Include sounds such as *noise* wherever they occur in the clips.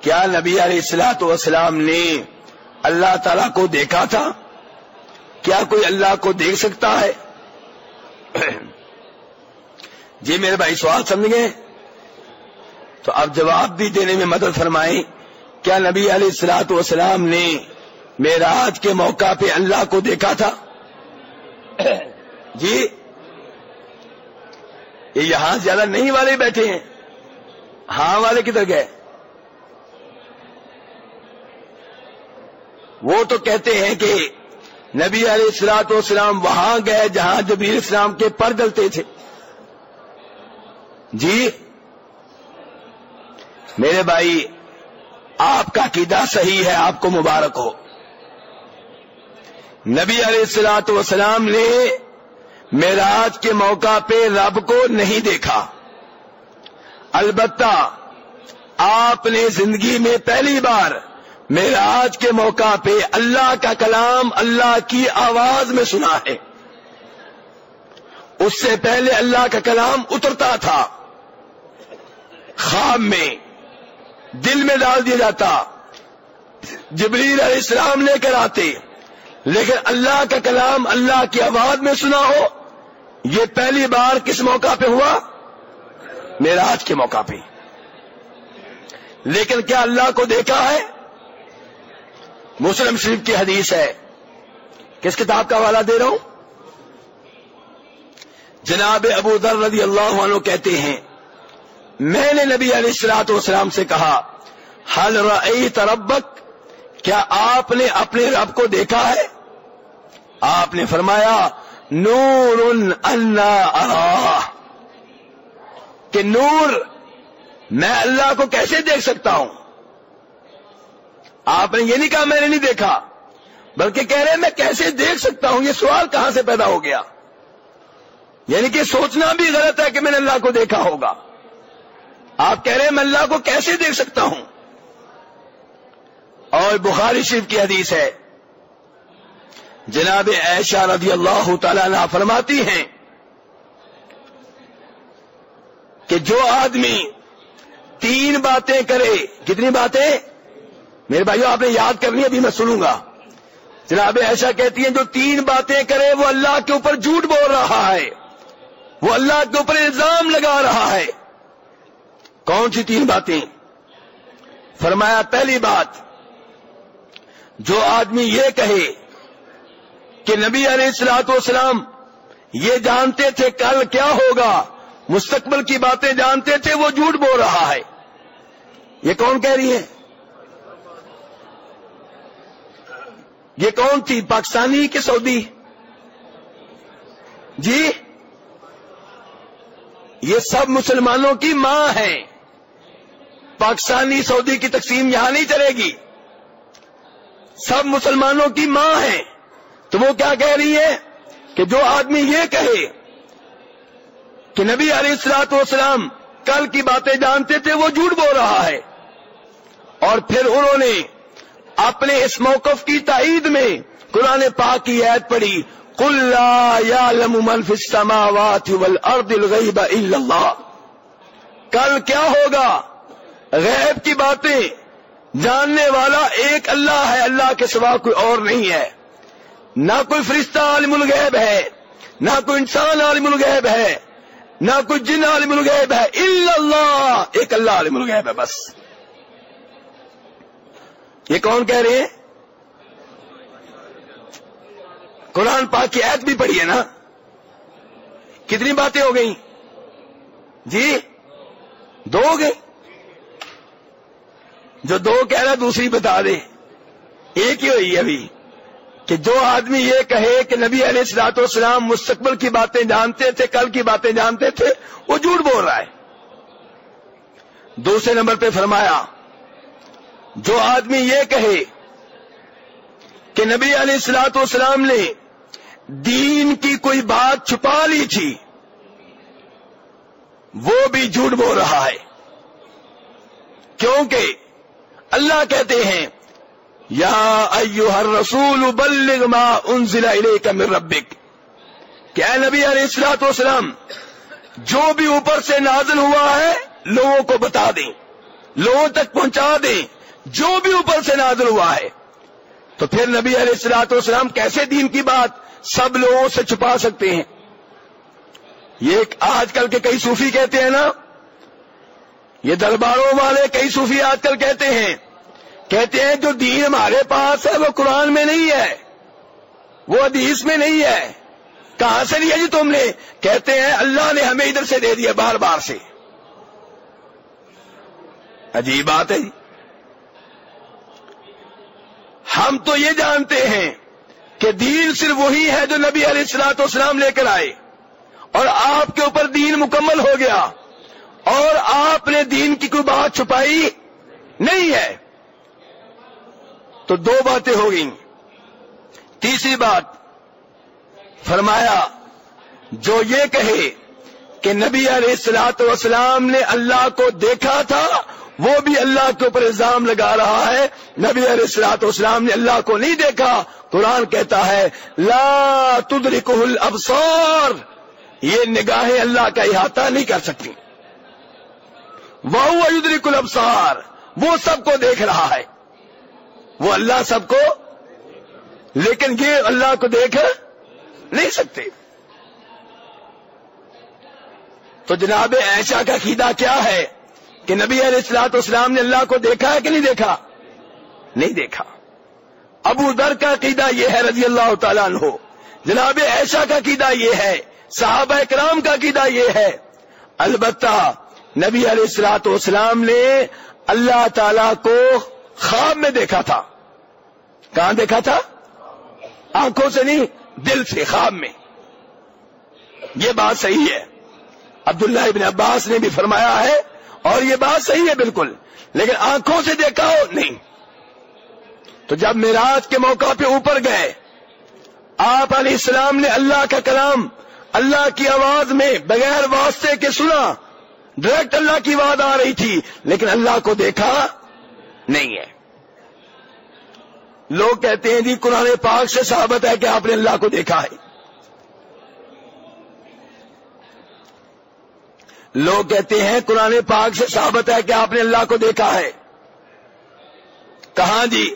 کیا نبی علیہ السلاۃ والسلام نے اللہ تعالی کو دیکھا تھا؟ کیا کوئی اللہ کو دیکھ سکتا ہے؟ *clears throat* جی میرے بھائی سوال سمجھ گئے تو اب جواب بھی دینے میں مدد فرمائیں، کیا نبی علیہ السلاۃ والسلام نے میراج کے موقع پہ اللہ کو دیکھا تھا؟ *clears throat* جی یہ یہاں زیادہ نہیں والے بیٹھے ہیں ہاں والے کدھر گئے؟ وہ تو کہتے ہیں کہ نبی علیہ السلاط والسلام وہاں گئے جہاں جبیر اسلام کے پر ڈلتے تھے۔ جی میرے بھائی، آپ کا عقیدہ صحیح ہے، آپ کو مبارک ہو۔ نبی علیہ السلاط والسلام نے میراج کے موقع پہ رب کو نہیں دیکھا۔ البتہ آپ نے زندگی میں پہلی بار میراج کے موقع پہ اللہ کا کلام اللہ کی آواز میں سنا ہے۔ اس سے پہلے اللہ کا کلام اترتا تھا۔ خواب میں دل میں ڈال دیا جاتا۔ جبریل علیہ السلام لے کر آتے۔ لیکن اللہ کا کلام اللہ کی آواز میں سنا ہو، یہ پہلی بار کس موقع پہ ہوا؟ میراج کے موقع پہ۔ لیکن کیا اللہ کو دیکھا ہے؟ مسلم شریف کی حدیث ہے۔ کس کتاب کا حوالہ دے رہا ہوں؟ جناب ابو ذر رضی اللہ عنہ کہتے ہیں، میں نے نبی علیہ السلاط والسلام سے کہا حل رأیت ربک؟ کیا آپ نے اپنے رب کو دیکھا ہے؟ آپ نے فرمایا نور انا کہ نور، میں اللہ کو کیسے دیکھ سکتا ہوں؟ آپ نے یہ نہیں کہا میں نے نہیں دیکھا، بلکہ کہہ رہے میں کیسے دیکھ سکتا ہوں؟ یہ سوال کہاں سے پیدا ہو گیا؟ یعنی کہ سوچنا بھی غلط ہے کہ میں نے اللہ کو دیکھا ہوگا۔ آپ کہہ رہے ہیں میں اللہ کو کیسے دیکھ سکتا ہوں؟ اور بخاری شریف کی حدیث ہے، جناب عائشہ رضی اللہ تعالی فرماتی ہیں کہ جو آدمی تین باتیں کرے، کتنی باتیں؟ میرے بھائیو، آپ نے یاد کرنی ابھی میں سنوں گا۔ جناب ایسا کہتی ہیں، جو تین باتیں کرے، وہ اللہ کے اوپر جھوٹ بول رہا ہے۔ وہ اللہ کے اوپر الزام لگا رہا ہے۔ کون سی تین باتیں؟ فرمایا، پہلی بات، جو آدمی یہ کہے کہ نبی علیہ السلاط والسلام یہ جانتے تھے کل کیا ہوگا، مستقبل کی باتیں جانتے تھے، وہ جھوٹ بول رہا ہے۔ یہ کون کہہ رہی ہے یہ کون تھی؟ پاکستانی کہ سعودی؟ جی؟ یہ سب مسلمانوں کی ماں ہے پاکستانی سعودی کی تقسیم یہاں نہیں چلے گی۔ سب مسلمانوں کی ماں ہے تو وہ کیا کہہ رہی ہے کہ جو آدمی یہ کہے کہ نبی علیہ السلاط والسلام کل کی باتیں جانتے تھے وہ جھوٹ بول رہا ہے۔ اور پھر انہوں نے اپنے اس موقف کی تائید میں قرآن پاک کی عید پڑھی کلا یا الغیب اللہ۔ کل کیا ہوگا؟ غیب کی باتیں۔ جاننے والا ایک اللہ ہے، اللہ کے سوا کوئی اور نہیں ہے۔ نہ کوئی فرشتہ عالم الغیب ہے، نہ کوئی انسان عالم الغیب ہے، نہ کوئی جن عالم الغیب ہے، الا اللہ۔ ایک اللہ عالم الغیب ہے، بس۔ یہ کون کہہ رہے ہیں؟ قرآن پاک کی عید بھی پڑھی ہے نا؟ کتنی باتیں ہو گئیں؟ جی دو ہو گئی جو دو کہہ رہا دوسری بتا دے ایک ہی ہوئی ابھی۔ کہ جو آدمی یہ کہے کہ نبی علیہ السلاط والسلام مستقبل کی باتیں جانتے تھے، کل کی باتیں جانتے تھے، وہ جھوٹ بول رہا ہے۔ دوسرے نمبر پہ فرمایا جو آدمی یہ کہے کہ نبی علیہ السلاط والسلام نے دین کی کوئی بات چھپا لی تھی، وہ بھی جھوٹ بول رہا ہے۔ کیونکہ اللہ کہتے ہیں، یا ایوہ الرسول بلغ ما انزل الیک من ربک۔ کہ اے نبی علیہ السلاط والسلام، جو بھی اوپر سے نازل ہوا ہے، لوگوں کو بتا دیں، لوگوں تک پہنچا دیں۔ جو بھی اوپر سے نازل ہوا ہے۔ تو پھر نبی علیہ السلاط والسلام کیسے دین کی بات سب لوگوں سے چھپا سکتے ہیں؟ یہ آج کل کے کئی صوفی کہتے ہیں نا۔ یہ درباروں والے کئی صوفی آج کل کہتے ہیں۔ کہتے ہیں جو دین ہمارے پاس ہے وہ قرآن میں نہیں ہے۔ وہ حدیث میں نہیں ہے۔ کہاں سے لیا جی تم نے؟ کہتے ہیں اللہ نے ہمیں ادھر سے دے دیا بار بار سے۔ عجیب بات ہے جی۔ ہم تو یہ جانتے ہیں کہ دین صرف وہی ہے جو نبی علیہ السلاط اسلام لے کر آئے اور آپ کے اوپر دین مکمل ہو گیا اور آپ نے دین کی کوئی بات چھپائی نہیں ہے۔ تو دو باتیں ہو گئیں۔ تیسری بات، فرمایا، جو یہ کہے کہ نبی علیہ السلاط وسلام نے اللہ کو دیکھا تھا وہ بھی اللہ کے اوپر الزام لگا رہا ہے۔ نبی علیہ السلاط اسلام نے اللہ کو نہیں دیکھا۔ قرآن کہتا ہے، لا تدرکہ الابصار۔ یہ نگاہیں اللہ کا احاطہ نہیں کر سکتی۔ وہ یدرک الابصار۔ وہ سب کو دیکھ رہا ہے۔ وہ اللہ سب کو لیکن یہ اللہ کو دیکھ نہیں سکتے۔ تو جناب ایشا کا قیدا کیا ہے؟ کہ نبی علیہ السلاط اسلام نے اللہ کو دیکھا ہے کہ نہیں دیکھا؟ نہیں دیکھا۔ ابو در کا قیدا یہ ہے رضی اللہ تعالیٰ عنہ۔ جناب ایشا کا قیدا یہ ہے۔ صحابہ کرام کا قیدا یہ ہے۔ البتہ نبی علیہ السلاط اسلام نے اللہ تعالی کو خواب میں دیکھا تھا۔ کہاں دیکھا تھا؟ آنکھوں سے نہیں، دل سے، خواب میں۔ یہ بات صحیح ہے۔ عبداللہ ابن عباس نے بھی فرمایا ہے اور یہ بات صحیح ہے بالکل، لیکن آنکھوں سے دیکھا ہو نہیں۔ تو جب میراج کے موقع پہ اوپر گئے، آپ علیہ السلام نے اللہ کا کلام، اللہ کی آواز میں بغیر واسطے کے سنا ڈائریکٹ اللہ کی آواز آ رہی تھی، لیکن اللہ کو دیکھا نہیں ہے۔ لوگ کہتے ہیں جی قرآن پاک سے ثابت ہے کہ آپ نے اللہ کو دیکھا ہے۔ لوگ کہتے ہیں قرآن پاک سے ثابت ہے کہ آپ نے اللہ کو دیکھا ہے۔ کہاں جی؟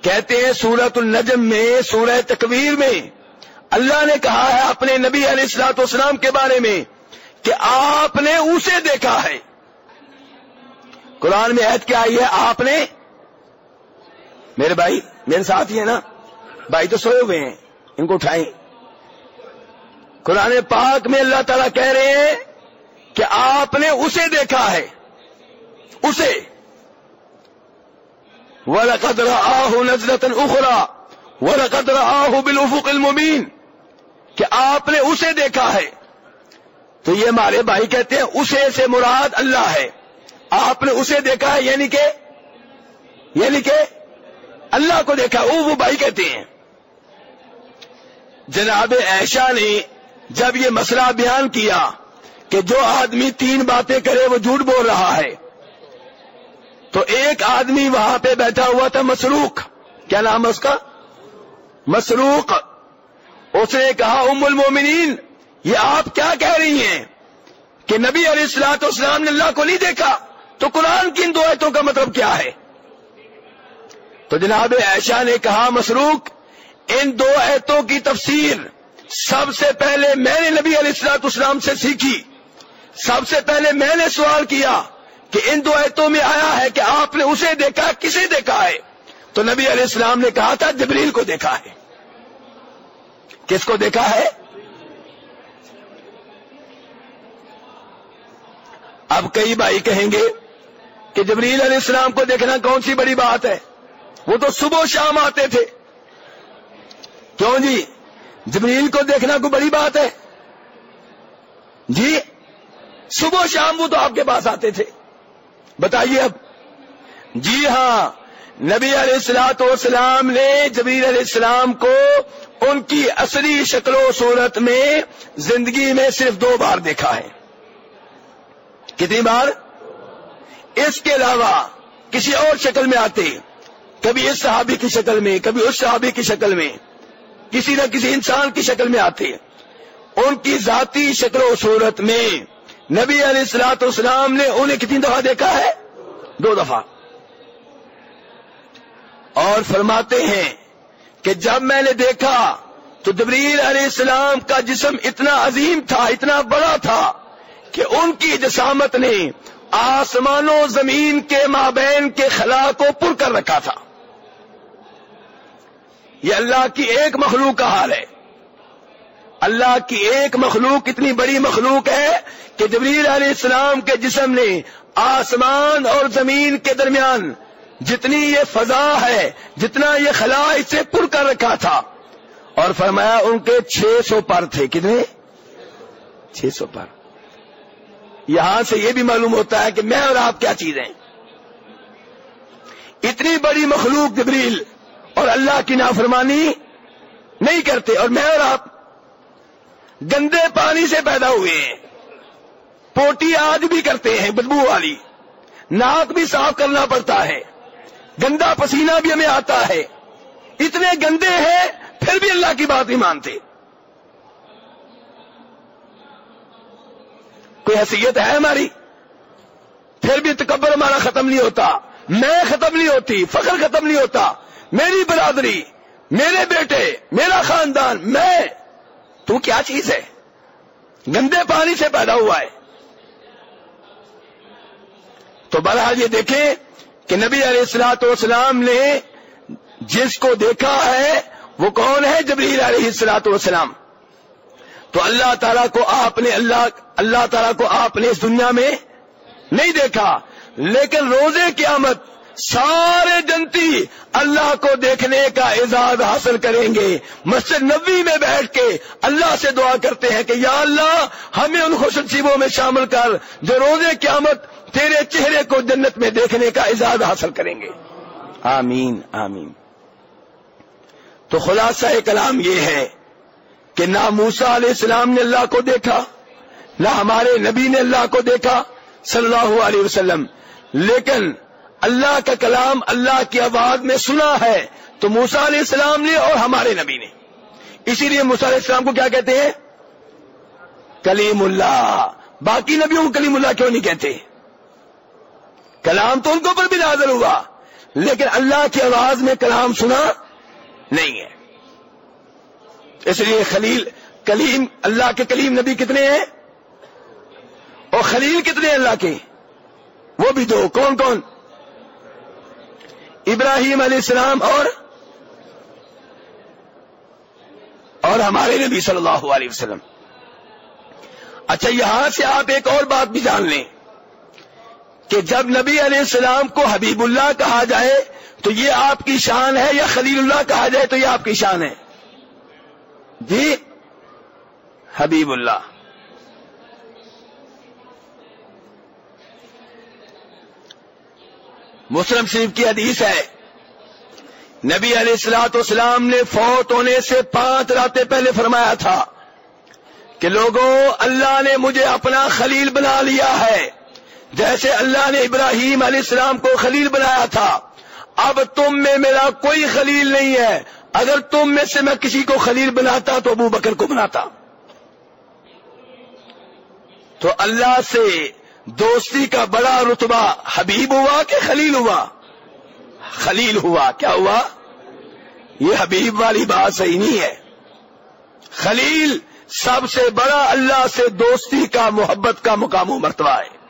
کہتے ہیں سورت النجم میں، سورہ تکویر میں۔ اللہ نے کہا ہے اپنے نبی علیہ السلاط اسلام کے بارے میں کہ آپ نے اسے دیکھا ہے۔ قرآن میں عہد کیا آئی ہے؟ آپ نے؟ میرے بھائی، میرے ساتھ ہی ہے نا۔ بھائی تو سوئے ہوئے ہیں، ان کو اٹھائیں۔ قرآن پاک میں اللہ تعالیٰ کہہ رہے ہیں کہ آپ نے اسے دیکھا ہے۔ اسے۔ قدر آہ نزرت اخرا ور قدر آہ بالافق المبین کہ آپ نے اسے دیکھا ہے۔ تو یہ ہمارے بھائی کہتے ہیں، اسے سے مراد اللہ ہے۔ آپ نے اسے دیکھا ہے یعنی کہ یعنی کہ اللہ کو دیکھا وہ وہ بھائی کہتے ہیں۔ جناب ایشا نے جب یہ مسئلہ بیان کیا کہ جو آدمی تین باتیں کرے وہ جھوٹ بول رہا ہے۔ تو ایک آدمی وہاں پہ بیٹھا ہوا تھا مسروق۔ کیا نام ہے اس کا؟ مسروق۔ اس نے کہا، ام المومنین، یہ آپ کیا کہہ رہی ہیں؟ کہ نبی علیہ السلاط اسلام نے اللہ کو نہیں دیکھا۔ تو قرآن کی ان دو آیتوں کا مطلب کیا ہے؟ تو جناب ایشا نے کہا، مسروق، ان دو ایتوں کی تفسیر سب سے پہلے میں نے نبی علیہ السلاط اسلام سے سیکھی۔ سب سے پہلے میں نے سوال کیا کہ ان دو ایتوں میں آیا ہے کہ آپ نے اسے دیکھا کسے دیکھا ہے؟ تو نبی علیہ السلام نے کہا تھا، جبریل کو دیکھا ہے۔ کس کو دیکھا ہے؟ اب کئی بھائی کہیں گے کہ جبریل علیہ السلام کو دیکھنا کون سی بڑی بات ہے؟ وہ تو صبح و شام آتے تھے۔ کیوں جی؟ جبریل کو دیکھنا کوئی بڑی بات ہے؟ جی؟ صبح شام وہ تو آپ کے پاس آتے تھے۔ بتائیے اب۔ جی ہاں نبی علیہ السلاط والسلام نے جبیر علیہ السلام کو ان کی اصلی شکل و صورت میں زندگی میں صرف دو بار دیکھا ہے۔ کتنی بار؟ اس کے علاوہ کسی اور شکل میں آتے۔ کبھی اس صحابی کی شکل میں، کبھی اس صحابی کی شکل میں۔ کسی نہ کسی انسان کی شکل میں آتے۔ ان کی ذاتی شکل و صورت میں نبی علیہ السلاط اسلام نے انہیں کتنی دفعہ دیکھا ہے؟ دو دفعہ۔ اور فرماتے ہیں کہ جب میں نے دیکھا تو جبریل علیہ السلام کا جسم اتنا عظیم تھا، اتنا بڑا تھا کہ ان کی جسامت نے آسمان و زمین کے مابین کے خلا کو پر کر رکھا تھا۔ یہ اللہ کی ایک مخلوق کا حال ہے۔ اللہ کی ایک مخلوق اتنی بڑی مخلوق ہے کہ جبریل علیہ السلام کے جسم نے آسمان اور زمین کے درمیان جتنی یہ فضا ہے، جتنا یہ خلا اسے پر کر رکھا تھا۔ اور فرمایا ان کے چھ سو پر تھے۔ کتنے؟ چھ سو پر۔ یہاں سے یہ بھی معلوم ہوتا ہے کہ میں اور آپ کیا چیز ہیں۔ اتنی بڑی مخلوق جبریل اور اللہ کی نافرمانی نہیں کرتے اور میں اور آپ گندے پانی سے پیدا ہوئے ہیں۔ پوٹی آج بھی کرتے ہیں بدبو والی۔ ناک بھی صاف کرنا پڑتا ہے۔ گندا پسینہ بھی ہمیں آتا ہے۔ اتنے گندے ہیں، پھر بھی اللہ کی بات نہیں مانتے۔ کوئی حیثیت ہے ہماری؟ پھر بھی تکبر ہمارا ختم نہیں ہوتا۔ میں ختم نہیں ہوتی، فخر ختم نہیں ہوتا۔ میری برادری، میرے بیٹے، میرا خاندان، میں تو کیا چیز ہے؟ گندے پانی سے پیدا ہوا ہے۔ تو بہرحال یہ دیکھیں کہ نبی علیہ السلاط والسلام نے جس کو دیکھا ہے، وہ کون ہے؟ جبریل علیہ السلاط والسلام۔ تو اللہ تعالیٰ کو آپ نے اللہ اللہ تعالیٰ کو آپ نے اس دنیا میں نہیں دیکھا، لیکن روزے قیامت سارے جنتی اللہ کو دیکھنے کا اعزاز حاصل کریں گے۔ مسجد نبی میں بیٹھ کے اللہ سے دعا کرتے ہیں کہ یا اللہ، ہمیں ان خوش نصیبوں میں شامل کر جو روزے قیامت تیرے چہرے کو جنت میں دیکھنے کا اعزاز حاصل کریں گے۔ آمین آمین۔ تو خلاصہ کلام یہ ہے کہ نہ موسا علیہ السلام نے اللہ کو دیکھا، نہ ہمارے نبی نے اللہ کو دیکھا، صلی اللہ علیہ وسلم۔ لیکن اللہ کا کلام اللہ کی آواز میں سنا ہے تو موسا علیہ السلام نے اور ہمارے نبی نے اسی لیے موسا علیہ السلام کو کیا کہتے ہیں؟ کلیم اللہ۔ باقی نبیوں کو کلیم اللہ کیوں نہیں کہتے؟ کلام تو ان کے اوپر بھی نازل ہوا، لیکن اللہ کی آواز میں کلام سنا نہیں ہے۔ اس لیے خلیل، کلیم، اللہ کے کلیم نبی کتنے ہیں؟ اور خلیل کتنے ہیں اللہ کے؟ وہ بھی دو۔ کون کون؟ ابراہیم علیہ السلام اور اور ہمارے نبی صلی اللہ علیہ وسلم۔ اچھا یہاں سے آپ ایک اور بات بھی جان لیں کہ جب نبی علیہ السلام کو حبیب اللہ کہا جائے تو یہ آپ کی شان ہے یا خلیل اللہ کہا جائے تو یہ آپ کی شان ہے؟ جی حبیب اللہ مسلم شریف کی حدیث ہے۔ نبی علیہ السلاط اسلام نے فوت ہونے سے پانچ راتیں پہلے فرمایا تھا کہ لوگوں، اللہ نے مجھے اپنا خلیل بنا لیا ہے۔ جیسے اللہ نے ابراہیم علیہ السلام کو خلیل بنایا تھا۔ اب تم میں میرا کوئی خلیل نہیں ہے۔ اگر تم میں سے میں کسی کو خلیل بناتا تو ابو بکر کو بناتا۔ تو اللہ سے دوستی کا بڑا رتبہ حبیب ہوا کہ خلیل ہوا؟ خلیل ہوا، کیا ہوا؟ یہ حبیب والی بات صحیح نہیں ہے۔ خلیل سب سے بڑا اللہ سے دوستی کا، محبت کا مقام و مرتبہ ہے۔